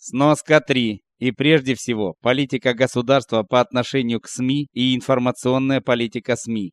Сноска 3. И прежде всего, политика государства по отношению к СМИ и информационная политика СМИ.